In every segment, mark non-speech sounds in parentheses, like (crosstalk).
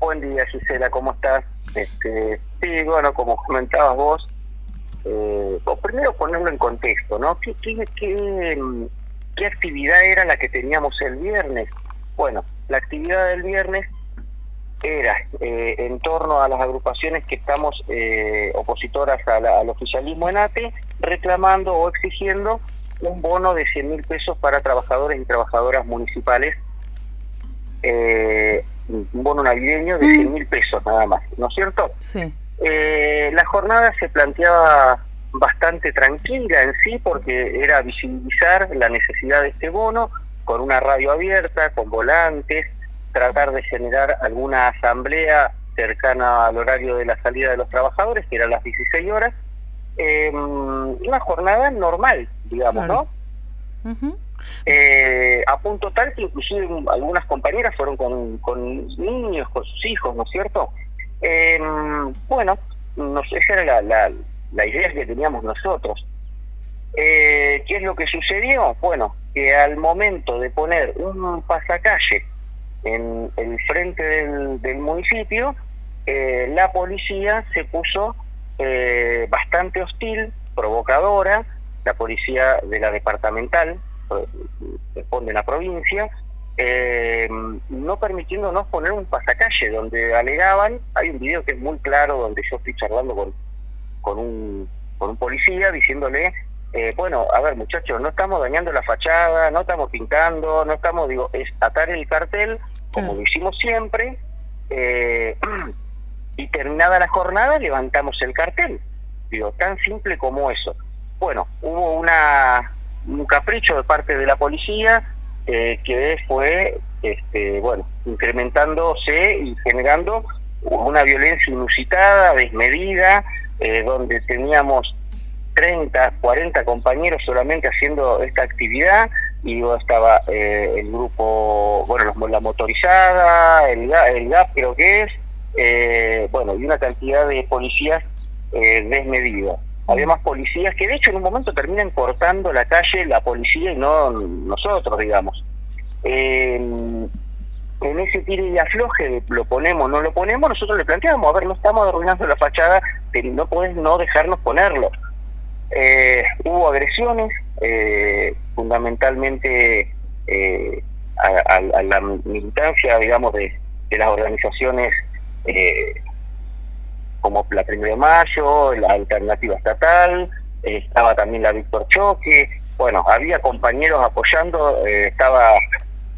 Buen día, Gisela, ¿cómo estás? Este, sí, bueno, como comentabas vos, eh, primero ponerlo en contexto, ¿no? ¿Qué, qué, actividad era la que teníamos el viernes? Bueno, la actividad del viernes era eh, en torno a las agrupaciones que estamos eh, opositoras al oficialismo en ATE, reclamando o exigiendo un bono de 100 mil pesos para trabajadores y trabajadoras municipales, un bono navideño de 100 mil pesos nada más, ¿no es cierto? Sí. Eh, la jornada se planteaba bastante tranquila en sí porque era visibilizar la necesidad de este bono con una radio abierta, con volantes, tratar de generar alguna asamblea cercana al horario de la salida de los trabajadores, que era las 16 horas, eh, una jornada normal, digamos, ¿no? Eh, a punto tal que inclusive algunas compañeras fueron con, con niños, con sus hijos, ¿no es cierto? Eh, bueno, esa era la, la, idea que teníamos nosotros. Eh, ¿Qué es lo que sucedió? Bueno, que al momento de poner un pasacalle en el frente del, del municipio, eh, la policía se puso eh, bastante hostil, provocadora, la policía de la departamental, responde en la provincia, eh, no permitiéndonos poner un pasacalle, donde alegaban, hay un video que es muy claro donde yo estoy charlando con, con, un, con un policía diciéndole, eh, bueno, a ver muchachos, no estamos dañando la fachada, no estamos pintando, no estamos, digo, es atar el cartel, como lo hicimos siempre, eh, (clears throat) y terminada la jornada levantamos el cartel. Digo, tan simple como eso. Bueno, hubo una un capricho de parte de la policía eh, que fue, este, bueno, incrementándose y generando una violencia inusitada, desmedida, eh, donde teníamos 30, 40 compañeros solamente haciendo esta actividad y estaba eh, el grupo, bueno, la motorizada, el, el GAP creo que es, eh, bueno, y una cantidad de policías eh, desmedida. Había más policías que de hecho en un momento terminan cortando la calle la policía y no nosotros, digamos. en ese tiro y afloje lo ponemos, no lo ponemos, nosotros le planteamos, a ver, no estamos arruinando la fachada, pero no puedes no dejarnos ponerlo. Eh, hubo agresiones, eh, fundamentalmente eh, a, la militancia, digamos, de, de las organizaciones eh, como la Primera de Mayo, la Alternativa Estatal, estaba también la Víctor Choque, bueno, había compañeros apoyando, eh, estaba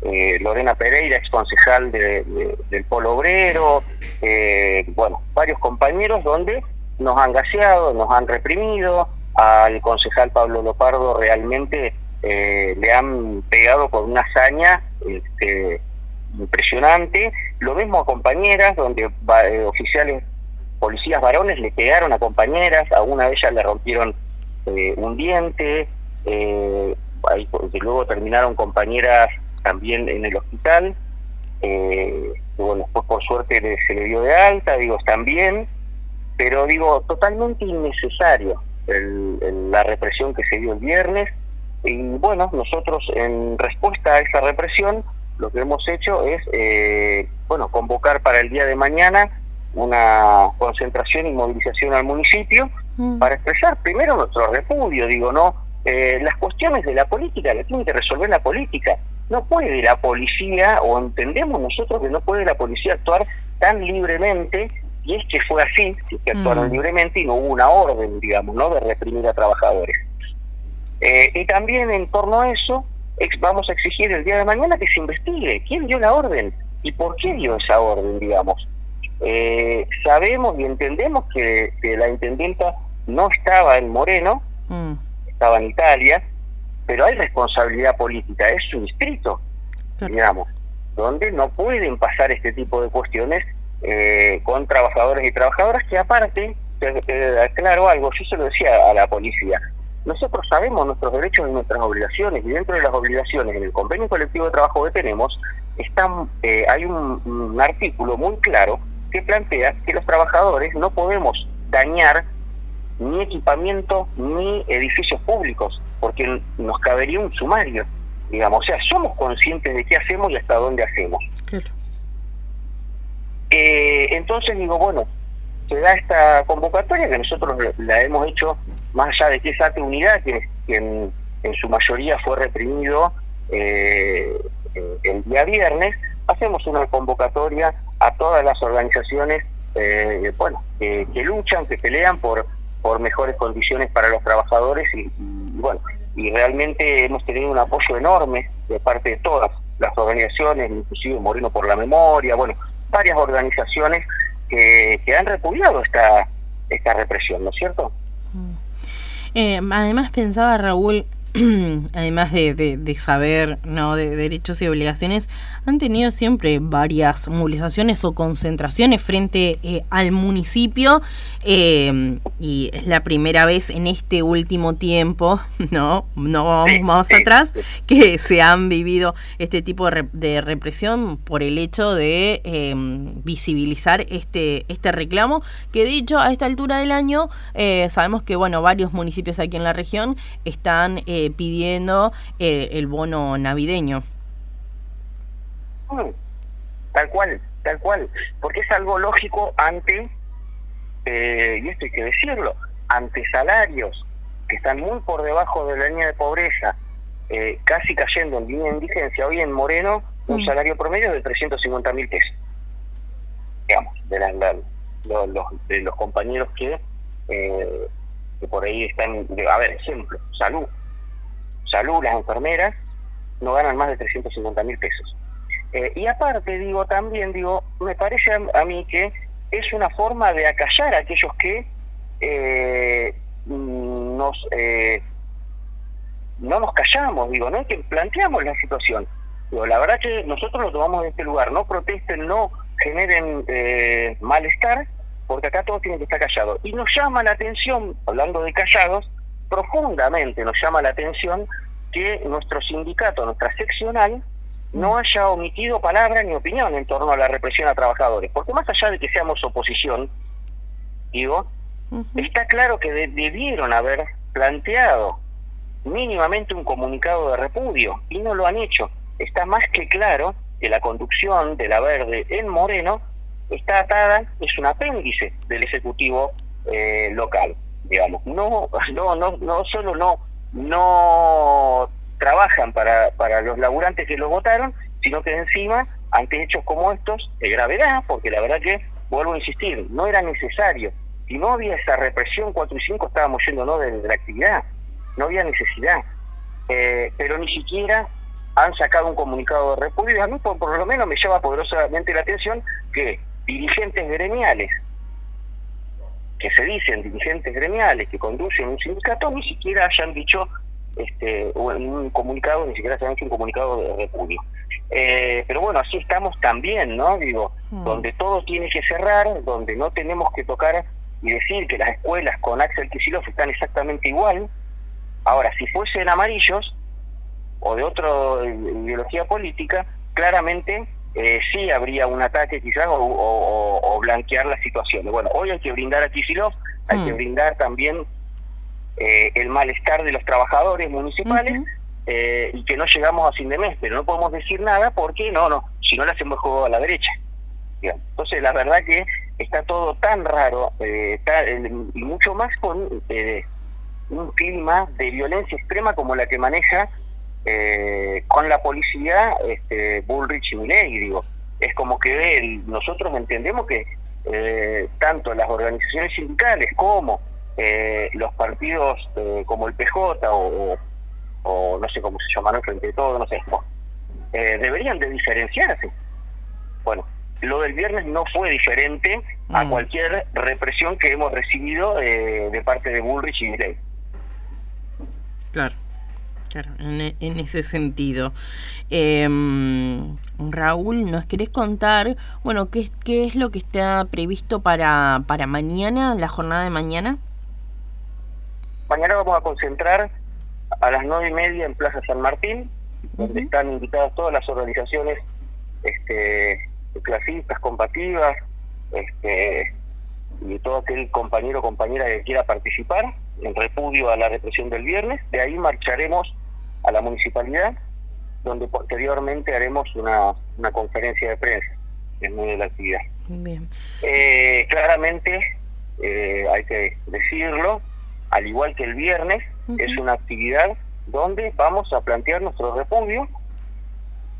eh, Lorena Pereira, ex concejal de, del Polo Obrero, eh, bueno, varios compañeros donde nos han gaseado, nos han reprimido, al concejal Pablo Lopardo realmente le han pegado con una hazaña este, impresionante, lo mismo a compañeras, donde oficiales policías varones le pegaron a compañeras, a una de ellas le rompieron eh, un diente, eh, ahí, luego terminaron compañeras también en el hospital, eh, bueno, después por suerte se le dio de alta, digo, también, pero digo, totalmente innecesario la represión que se dio el viernes, y bueno, nosotros en respuesta a esa represión, lo que hemos hecho es, eh, bueno, convocar para el día de mañana una concentración y movilización al municipio mm. para expresar primero nuestro repudio, digo, no, eh, las cuestiones de la política las tiene que resolver la política. No puede la policía, o entendemos nosotros que no puede la policía actuar tan libremente, y es que fue así, que actuaron mm. libremente y no hubo una orden, digamos, ¿no? de reprimir a trabajadores. Eh, y también en torno a eso, vamos a exigir el día de mañana que se investigue quién dio la orden y por qué dio esa orden, digamos. Eh, sabemos y entendemos que, la intendenta no estaba en Moreno, mm. estaba en Italia, pero hay responsabilidad política, es su distrito, digamos, donde no pueden pasar este tipo de cuestiones eh, con trabajadores y trabajadoras que aparte, claro algo, yo se lo decía a la policía, nosotros sabemos nuestros derechos y nuestras obligaciones y dentro de las obligaciones en el convenio colectivo de trabajo que tenemos están, eh, hay un, artículo muy claro que plantea que los trabajadores no podemos dañar ni equipamiento ni edificios públicos porque nos cabería un sumario digamos. O sea somos conscientes de qué hacemos y hasta dónde hacemos. Eh, Eh, entonces digo, bueno, se da esta convocatoria que nosotros la hemos hecho más allá de que es ATE Unidad, que, en, su mayoría fue reprimido eh, el día viernes, hacemos una convocatoria a todas las organizaciones eh, bueno, que, luchan, que pelean por, por mejores condiciones para los trabajadores y, bueno, y realmente hemos tenido un apoyo enorme de parte de todas las organizaciones, inclusive Moreno por la Memoria, bueno, varias organizaciones que, han repudiado esta, esta represión, ¿no es cierto? Eh, además pensaba Raúl (clears throat) además de, de, saber ¿no? de, derechos y obligaciones, han tenido siempre varias movilizaciones o concentraciones frente eh, al municipio eh, y es la primera vez en este último tiempo, (laughs) no, no vamos más atrás, que se han vivido este tipo de, represión por el hecho de em, visibilizar este, este reclamo, que de hecho a esta altura del año eh, sabemos que bueno varios municipios aquí en la región están pidiendo eh, el bono navideño. Mm, tal cual, tal cual, porque es algo lógico ante, eh, y esto hay que decirlo, ante salarios que están muy por debajo de la línea de pobreza, eh, casi cayendo en línea de indigencia, hoy en Moreno un mm. salario promedio de 350 mil pesos, digamos, de, los, de los compañeros que, que por ahí están, a ver, ejemplo, salud, salud, las enfermeras, no ganan más de 350 mil pesos. Eh, y aparte, digo, también, digo, me parece a, mí que es una forma de acallar a aquellos que eh, nos eh, no nos callamos, digo, ¿no? Que planteamos la situación. Digo, la verdad que nosotros lo tomamos de este lugar, no protesten, no generen malestar, porque acá todos tienen que estar callados. Y nos llama la atención, hablando de callados, profundamente nos llama la atención que nuestro sindicato, nuestra seccional, no mm. haya omitido palabra ni opinión en torno a la represión a trabajadores. Porque más allá de que seamos oposición, digo, está claro que debieron haber planteado mínimamente un comunicado de repudio y no lo han hecho. Está más que claro que la conducción de la Verde en Moreno está atada, es un apéndice del Ejecutivo eh, local digamos. No, no, no, no solo no, no trabajan para, para los laburantes que los votaron, sino que encima, ante hechos como estos, de gravedad, porque la verdad que, vuelvo a insistir, no era necesario. Si no había esa represión 4 y 5, estábamos yendo ¿no? de, la actividad. No había necesidad. Eh, pero ni siquiera han sacado un comunicado de repudio. A mí, por, por lo menos, me llama poderosamente la atención que dirigentes gremiales que se dicen dirigentes gremiales que conducen un sindicato ni siquiera hayan dicho este, un comunicado, ni siquiera se han hecho un comunicado de repudio. Eh, pero bueno, así estamos también, ¿no? Digo, mm. donde todo tiene que cerrar, donde no tenemos que tocar y decir que las escuelas con Axel Kicillof están exactamente igual. Ahora, si fuesen amarillos o de otra ideología política, claramente eh, sí habría un ataque quizás o, blanquear la situación. Bueno, hoy hay que brindar a Kisilov, hay que mm. brindar también eh, el malestar de los trabajadores municipales eh, y que no llegamos a fin de mes, pero no podemos decir nada porque no, no, si no le hacemos juego a la derecha. Entonces, la verdad que está todo tan raro eh, y mucho más con un clima de violencia extrema como la que maneja eh, con la policía este, Bullrich y Milley, digo, es como que nosotros entendemos que eh, tanto las organizaciones sindicales como eh, los partidos eh, como el PJ o, o, no sé cómo se llamaron frente a todo, no sé, deberían de diferenciarse. Bueno, lo del viernes no fue diferente a mm. cualquier represión que hemos recibido de parte de Bullrich y Milley. Claro. Claro, e, en, ese sentido. Em, Raúl, ¿nos querés contar, bueno, qué, qué es lo que está previsto para, para mañana, la jornada de mañana? Mañana vamos a concentrar a las nueve y media en Plaza San Martín, donde están invitadas todas las organizaciones este, clasistas, combativas, este, y todo aquel compañero o compañera que quiera participar en repudio a la represión del viernes. De ahí marcharemos a la municipalidad, donde posteriormente haremos una, una conferencia de prensa en medio de la actividad. Bien. Eh, claramente, eh, hay que decirlo, al igual que el viernes, es una actividad donde vamos a plantear nuestro repudio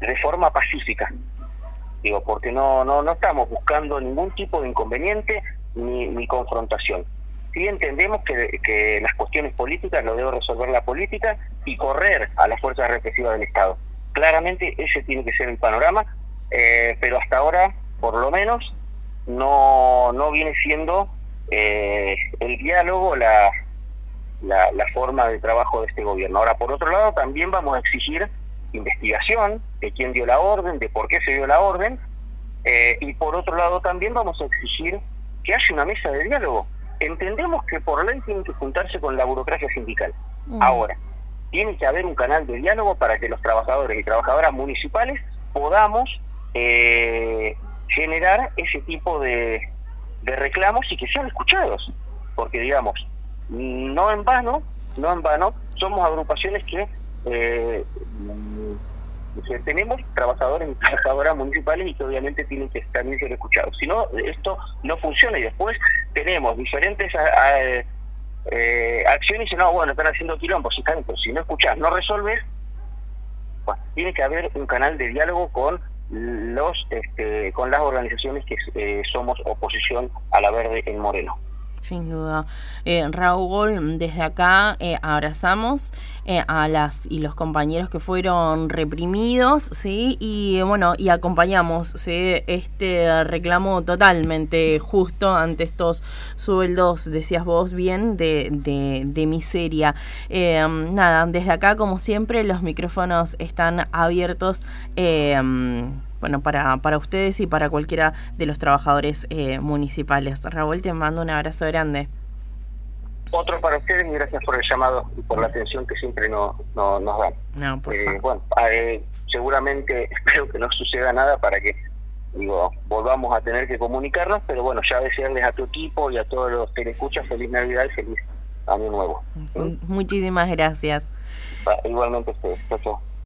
de forma pacífica. Digo, porque no, no, no estamos buscando ningún tipo de inconveniente ni, ni confrontación. Sí entendemos que, que las cuestiones políticas lo debe resolver la política y correr a las fuerzas represivas del Estado. Claramente ese tiene que ser el panorama, eh, pero hasta ahora, por lo menos, no, no viene siendo eh, el diálogo la, la, la, forma de trabajo de este gobierno. Ahora, por otro lado, también vamos a exigir investigación de quién dio la orden, de por qué se dio la orden, eh, y por otro lado también vamos a exigir que haya una mesa de diálogo. Entendemos que por ley tienen que juntarse con la burocracia sindical. Mm. Ahora, tiene que haber un canal de diálogo para que los trabajadores y trabajadoras municipales podamos eh, generar ese tipo de, de reclamos y que sean escuchados. Porque, digamos, no en vano, no en vano, somos agrupaciones que eh, tenemos trabajadores y trabajadoras municipales y que obviamente tienen que también ser escuchados. Si no, esto no funciona y después tenemos diferentes eh, acciones y no, bueno, están haciendo quilombo, si, están, si no escuchas, no resolves, tiene que haber un canal de diálogo con los este, con las organizaciones que eh, somos oposición a la verde en Moreno. Sin duda. Eh, Raúl, desde acá eh, abrazamos eh, a las y los compañeros que fueron reprimidos, ¿sí? Y bueno, y acompañamos ¿sí? este reclamo totalmente justo ante estos sueldos, decías vos bien, de, de, de miseria. nada, desde acá, como siempre, los micrófonos están abiertos bueno, para, para ustedes y para cualquiera de los trabajadores eh, municipales. Raúl, te mando un abrazo grande. Otro para ustedes y gracias por el llamado y por la atención que siempre no, nos dan. No, por eh, bueno, eh, seguramente (laughs) espero que no suceda nada para que digo volvamos a tener que comunicarnos, pero bueno, ya desearles a tu equipo y a todos los que le escuchan feliz Navidad y feliz Año Nuevo. Muchísimas gracias. Igualmente ustedes.